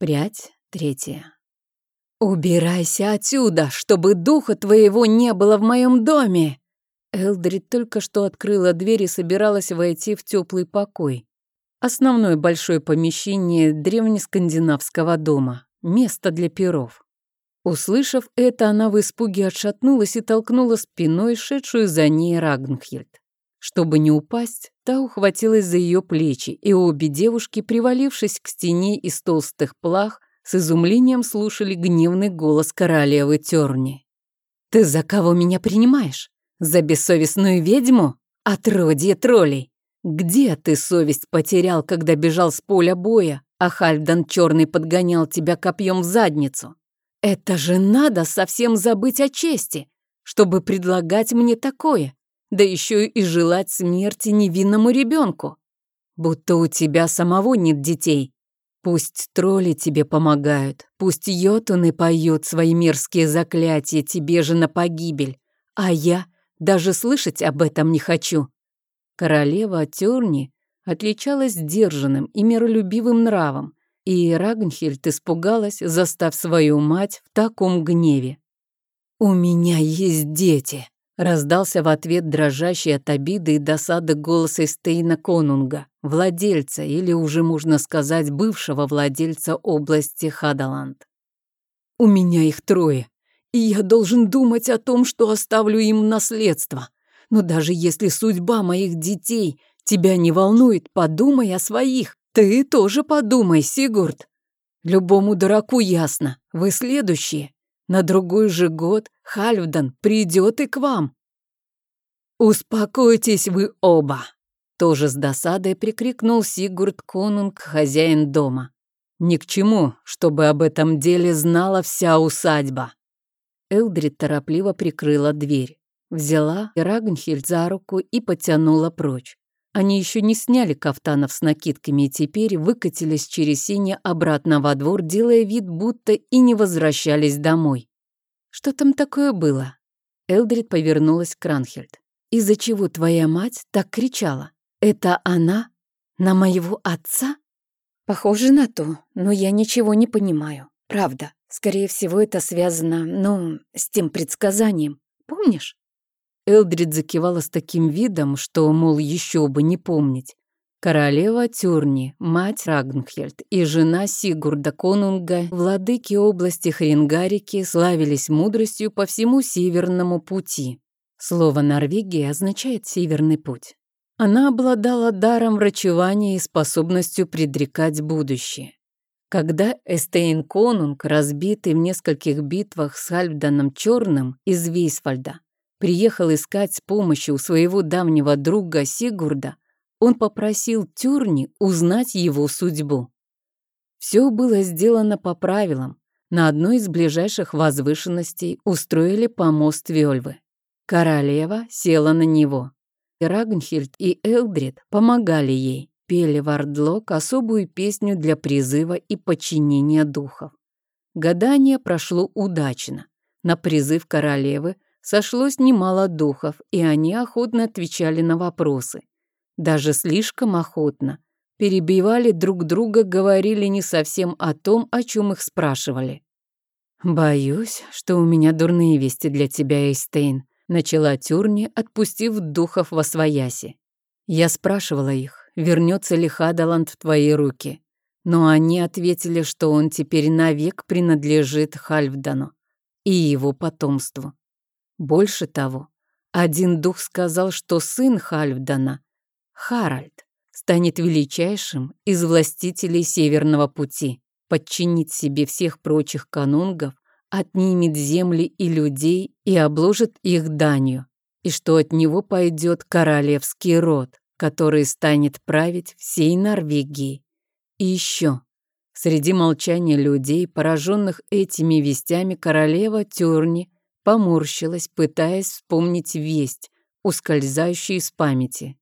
Прядь третья. «Убирайся отсюда, чтобы духа твоего не было в моем доме!» Элдрид только что открыла дверь и собиралась войти в теплый покой. Основное большое помещение древнескандинавского дома. Место для перов. Услышав это, она в испуге отшатнулась и толкнула спиной шедшую за ней Рагнхильд. Чтобы не упасть, та ухватилась за ее плечи, и обе девушки, привалившись к стене из толстых плах, с изумлением слушали гневный голос королевы Терни. «Ты за кого меня принимаешь? За бессовестную ведьму? Отродье троллей! Где ты совесть потерял, когда бежал с поля боя, а Хальфдан Черный подгонял тебя копьем в задницу? Это же надо совсем забыть о чести, чтобы предлагать мне такое, да еще и желать смерти невинному ребенку. Будто у тебя самого нет детей. Пусть тролли тебе помогают, пусть йотуны поют свои мерзкие заклятия тебе же на погибель, а я даже слышать об этом не хочу. Королева Терни отличалась сдержанным и миролюбивым нравом, и Рагнхельд испугалась, застав свою мать в таком гневе. «У меня есть дети», — раздался в ответ дрожащий от обиды и досады голос Эстейна Конунга, владельца, или уже можно сказать, бывшего владельца области Хадаланд. «У меня их трое, и я должен думать о том, что оставлю им наследство. Но даже если судьба моих детей тебя не волнует, подумай о своих. Ты тоже подумай, Сигурд. Любому дураку ясно, вы следующие. На другой же год Хальфдан придет и к вам. Успокойтесь вы оба. Тоже с досадой прикрикнул Сигурд Конунг, хозяин дома. Ни к чему, чтобы об этом деле знала вся усадьба. Элдрид торопливо прикрыла дверь. Взяла Рагнхельд за руку и потянула прочь. Они еще не сняли кафтанов с накидками и теперь выкатились через сине обратно во двор, делая вид, будто и не возвращались домой. Что там такое было? Элдрид повернулась к Ранхельд. «Из-за чего твоя мать так кричала? Это она? На моего отца?» «Похоже на то, но я ничего не понимаю. Правда. Скорее всего, это связано, ну, с тем предсказанием. Помнишь?» Элдрид закивала с таким видом, что, мол, еще бы не помнить. Королева Тюрни, мать Рагнхельд и жена Сигурда Конунга, владыки области Хрингарики, славились мудростью по всему Северному пути. Слово «Норвегия» означает «северный путь». Она обладала даром врачевания и способностью предрекать будущее. Когда Эстейн Конунг, разбитый в нескольких битвах с Хальфданом Черным из Вейсфальда, приехал искать помощи у своего давнего друга Сигурда, он попросил Тюрни узнать его судьбу. Все было сделано по правилам. На одной из ближайших возвышенностей устроили помост Вельвы. Королева села на него. Рагнхильд и Элдрид помогали ей, пели в Ордлок особую песню для призыва и подчинения духов. Гадание прошло удачно. На призыв королевы сошлось немало духов, и они охотно отвечали на вопросы. Даже слишком охотно. Перебивали друг друга, говорили не совсем о том, о чем их спрашивали. «Боюсь, что у меня дурные вести для тебя, Эйстейн», начала Тюрни, отпустив духов во свояси. Я спрашивала их, вернется ли Хадаланд в твои руки. Но они ответили, что он теперь навек принадлежит Хальфдану и его потомству. Больше того, один дух сказал, что сын Хальфдана, Харальд, станет величайшим из властителей Северного пути, подчинит себе всех прочих канунгов, отнимет земли и людей и обложит их данью, и что от него пойдет королевский род, который станет править всей Норвегией. И еще, среди молчания людей, пораженных этими вестями, королева Тюрни поморщилась, пытаясь вспомнить весть, ускользающую из памяти.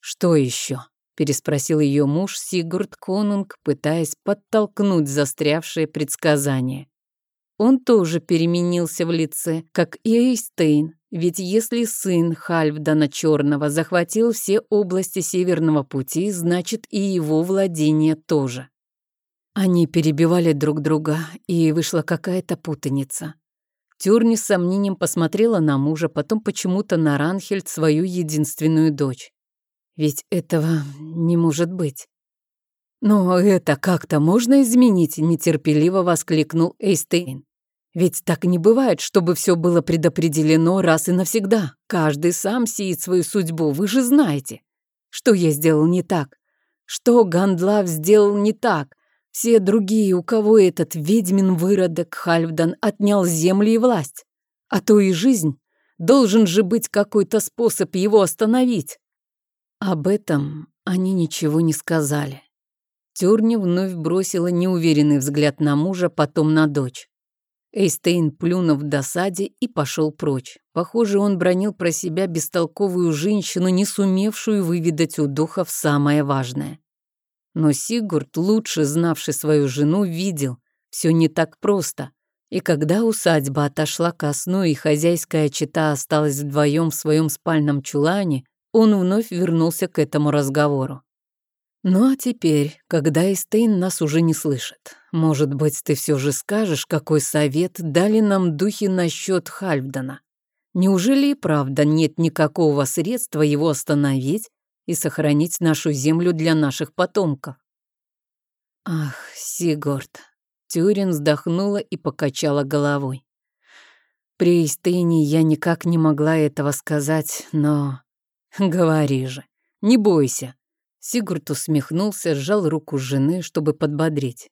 «Что еще?» — переспросил ее муж Сигурд Конунг, пытаясь подтолкнуть застрявшее предсказание. Он тоже переменился в лице, как и Эйстейн, ведь если сын Хальфдана Черного захватил все области Северного пути, значит и его владение тоже. Они перебивали друг друга, и вышла какая-то путаница. Тюрни с сомнением посмотрела на мужа, потом почему-то на Ранхельд, свою единственную дочь. Ведь этого не может быть. «Но это как-то можно изменить?» – нетерпеливо воскликнул Эйстейн. «Ведь так не бывает, чтобы все было предопределено раз и навсегда. Каждый сам сеет свою судьбу, вы же знаете. Что я сделал не так? Что Гандлав сделал не так? Все другие, у кого этот ведьмин выродок Хальфдан отнял земли и власть. А то и жизнь. Должен же быть какой-то способ его остановить. Об этом они ничего не сказали. Тюрни вновь бросила неуверенный взгляд на мужа, потом на дочь. Эйстейн плюнув в досаде и пошел прочь. Похоже, он бронил про себя бестолковую женщину, не сумевшую выведать у духов самое важное. Но Сигурд, лучше знавший свою жену, видел, все не так просто. И когда усадьба отошла ко сну и хозяйская чита осталась вдвоем в своем спальном чулане, он вновь вернулся к этому разговору. «Ну а теперь, когда Эстейн нас уже не слышит, может быть, ты все же скажешь, какой совет дали нам духи насчет Хальфдана? Неужели и правда нет никакого средства его остановить и сохранить нашу землю для наших потомков. Ах, Сигурд. Тюрин вздохнула и покачала головой. При Эйстейне я никак не могла этого сказать, но... Говори же, не бойся. Сигурд усмехнулся, сжал руку жены, чтобы подбодрить.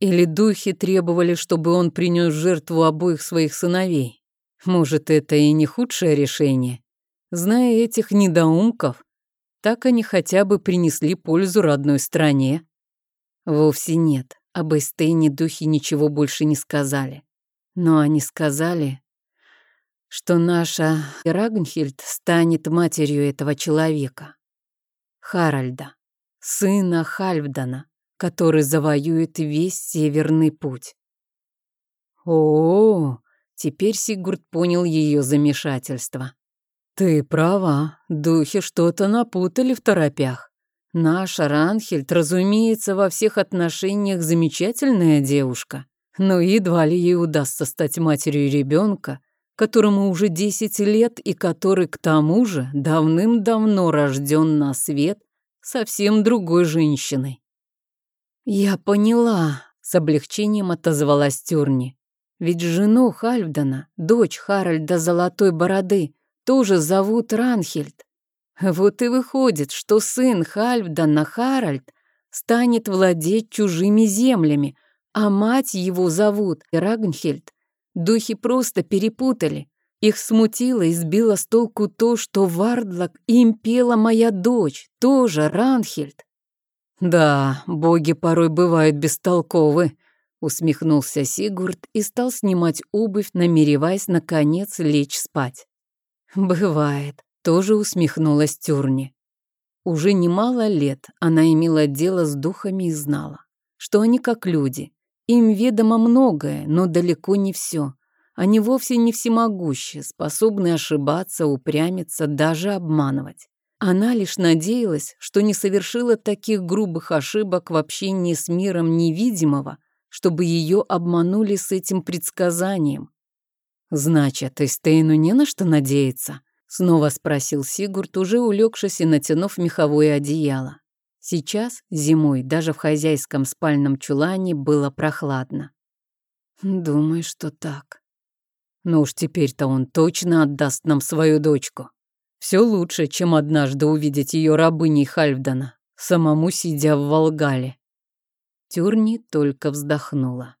Или духи требовали, чтобы он принес жертву обоих своих сыновей? Может, это и не худшее решение? Зная этих недоумков, так они хотя бы принесли пользу родной стране. Вовсе нет, об Эстейне духи ничего больше не сказали. Но они сказали, что наша Рагнхильд станет матерью этого человека. Харальда, сына Хальфдана, который завоюет весь Северный путь. О, -о, -о теперь Сигурд понял ее замешательство. «Ты права, духи что-то напутали в торопях. Наша Ранхельд, разумеется, во всех отношениях замечательная девушка, но едва ли ей удастся стать матерью ребенка, которому уже 10 лет и который, к тому же, давным-давно рожден на свет совсем другой женщиной». «Я поняла», — с облегчением отозвалась Тюрни. «Ведь жену Хальфдана, дочь Харальда Золотой Бороды, тоже зовут Ранхельд. Вот и выходит, что сын Хальфдана Харальд станет владеть чужими землями, а мать его зовут Рагнхельд. Духи просто перепутали. Их смутило и сбило с толку то, что Вардлок им пела моя дочь, тоже Ранхельд. «Да, боги порой бывают бестолковы», — усмехнулся Сигурд и стал снимать обувь, намереваясь, наконец, лечь спать. «Бывает», — тоже усмехнулась Тюрни. Уже немало лет она имела дело с духами и знала, что они как люди. Им ведомо многое, но далеко не все. Они вовсе не всемогущие, способны ошибаться, упрямиться, даже обманывать. Она лишь надеялась, что не совершила таких грубых ошибок в общении с миром невидимого, чтобы ее обманули с этим предсказанием. «Значит, Эстейну не на что надеяться?» — снова спросил Сигурд, уже улегшись и натянув меховое одеяло. Сейчас, зимой, даже в хозяйском спальном чулане было прохладно. «Думаю, что так. Ну уж теперь-то он точно отдаст нам свою дочку. Все лучше, чем однажды увидеть ее рабыней Хальфдана, самому сидя в Волгале». Тюрни только вздохнула.